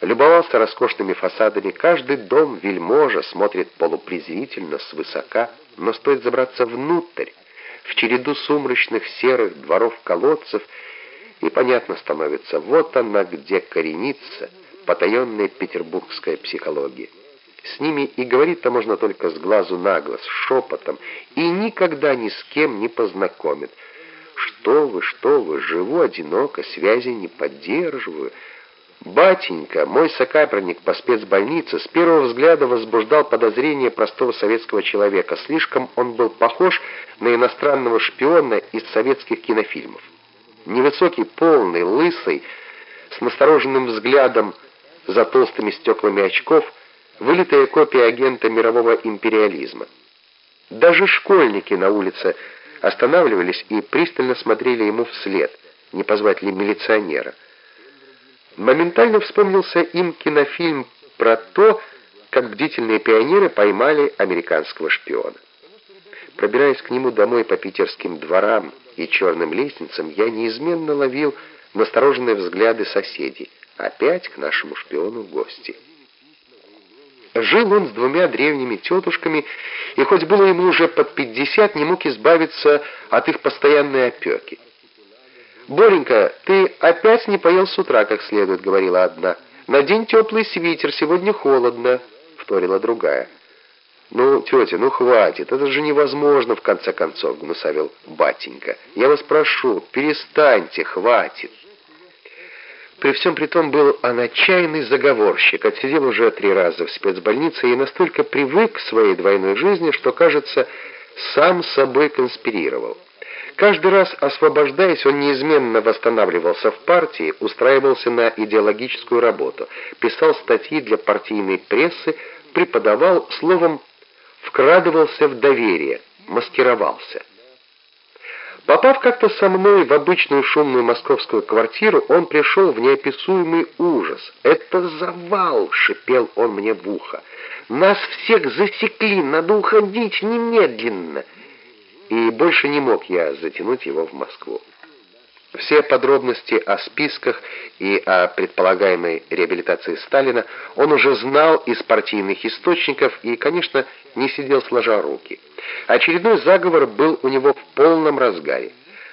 любовался роскошными фасадами. Каждый дом вельможа смотрит полупрезрительно, свысока, но стоит забраться внутрь, в череду сумрачных серых дворов-колодцев, и понятно становится, вот она где коренится, потаенная петербургская психология. С ними и говорить-то можно только с глазу на глаз, шепотом, и никогда ни с кем не познакомит. Что вы, что вы, живу одиноко, связи не поддерживаю. Батенька, мой сокамерник по спецбольнице, с первого взгляда возбуждал подозрение простого советского человека. Слишком он был похож на иностранного шпиона из советских кинофильмов. Невысокий, полный, лысый, с настороженным взглядом за толстыми стеклами очков, вылитая копия агента мирового империализма. Даже школьники на улице останавливались и пристально смотрели ему вслед, не позвать ли милиционера. Моментально вспомнился им кинофильм про то, как бдительные пионеры поймали американского шпиона. Пробираясь к нему домой по питерским дворам и черным лестницам, я неизменно ловил настороженные взгляды соседей. Опять к нашему шпиону в гости. Жил он с двумя древними тетушками, и хоть было ему уже под пятьдесят, не мог избавиться от их постоянной опеки. «Боренька, ты опять не поел с утра как следует», — говорила одна. «Надень теплый свитер, сегодня холодно», — вторила другая. «Ну, тетя, ну хватит, это же невозможно, в конце концов», — гнусавил батенька. «Я вас прошу, перестаньте, хватит». При всем при том был он отчаянный заговорщик, отсидел уже три раза в спецбольнице и настолько привык к своей двойной жизни, что, кажется, сам собой конспирировал. Каждый раз освобождаясь, он неизменно восстанавливался в партии, устраивался на идеологическую работу, писал статьи для партийной прессы, преподавал, словом, вкрадывался в доверие, маскировался. Попав как-то со мной в обычную шумную московскую квартиру, он пришел в неописуемый ужас. «Это завал!» — шипел он мне в ухо. «Нас всех засекли! Надо уходить немедленно!» И больше не мог я затянуть его в Москву. Все подробности о списках и о предполагаемой реабилитации Сталина он уже знал из партийных источников и, конечно, не сидел сложа руки. Очередной заговор был у него в полном разгаре.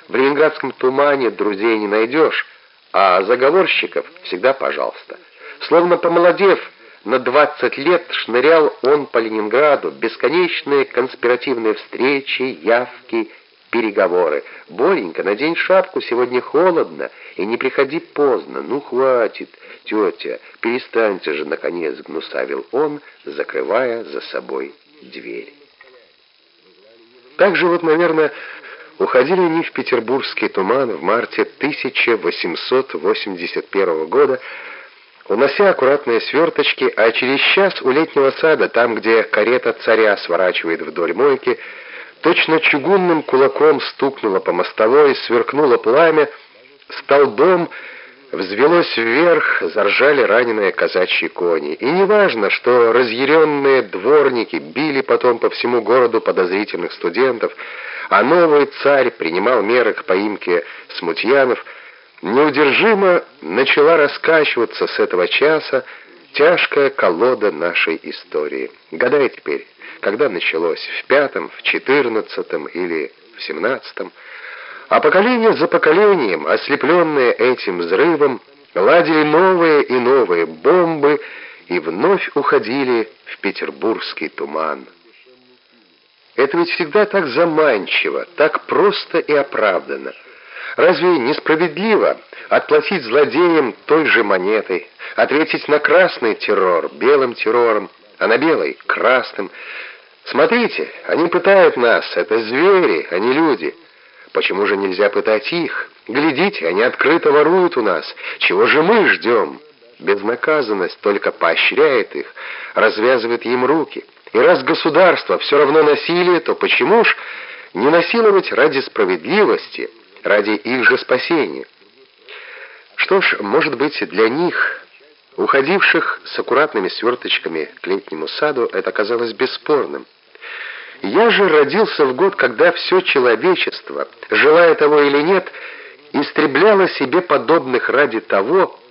В ленинградском тумане друзей не найдешь, а заговорщиков всегда пожалуйста. Словно помолодев на 20 лет, шнырял он по Ленинграду, бесконечные конспиративные встречи, явки, переговоры. «Боренька, надень шапку, сегодня холодно, и не приходи поздно. Ну, хватит, тетя, перестаньте же, наконец», — гнусавил он, закрывая за собой дверь. Так же вот, наверное, уходили они в петербургский туман в марте 1881 года, унося аккуратные сверточки, а через час у летнего сада, там, где карета царя сворачивает вдоль мойки, точно чугунным кулаком стукнуло по мостовой, сверкнуло пламя, столбом взвелось вверх, заржали раненые казачьи кони. И неважно, что разъяренные дворники били потом по всему городу подозрительных студентов, а новый царь принимал меры к поимке смутьянов, неудержимо начала раскачиваться с этого часа тяжкая колода нашей истории. Гадай теперь, когда началось, в пятом, в четырнадцатом или в семнадцатом, а поколение за поколением, ослепленные этим взрывом, ладили новые и новые бомбы и вновь уходили в петербургский туман. Это ведь всегда так заманчиво, так просто и оправданно. Разве несправедливо отплатить злодеям той же монетой, ответить на красный террор белым террором, а на белый — красным? Смотрите, они пытают нас, это звери, а не люди. Почему же нельзя пытать их? Глядите, они открыто воруют у нас. Чего же мы ждем? Безнаказанность только поощряет их, развязывает им руки. И раз государство все равно насилие, то почему ж не насиловать ради справедливости, ради их же спасения? Что ж, может быть, для них, уходивших с аккуратными сверточками к летнему саду, это казалось бесспорным. Я же родился в год, когда все человечество, желая того или нет, истребляло себе подобных ради того,